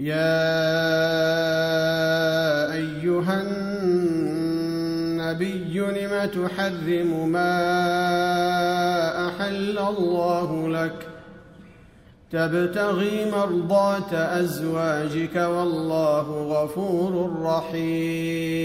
يا أيها النبي لم تحرم ما أحل الله لك؟ تبتغي مرضاه أزواجك والله غفور رحيم.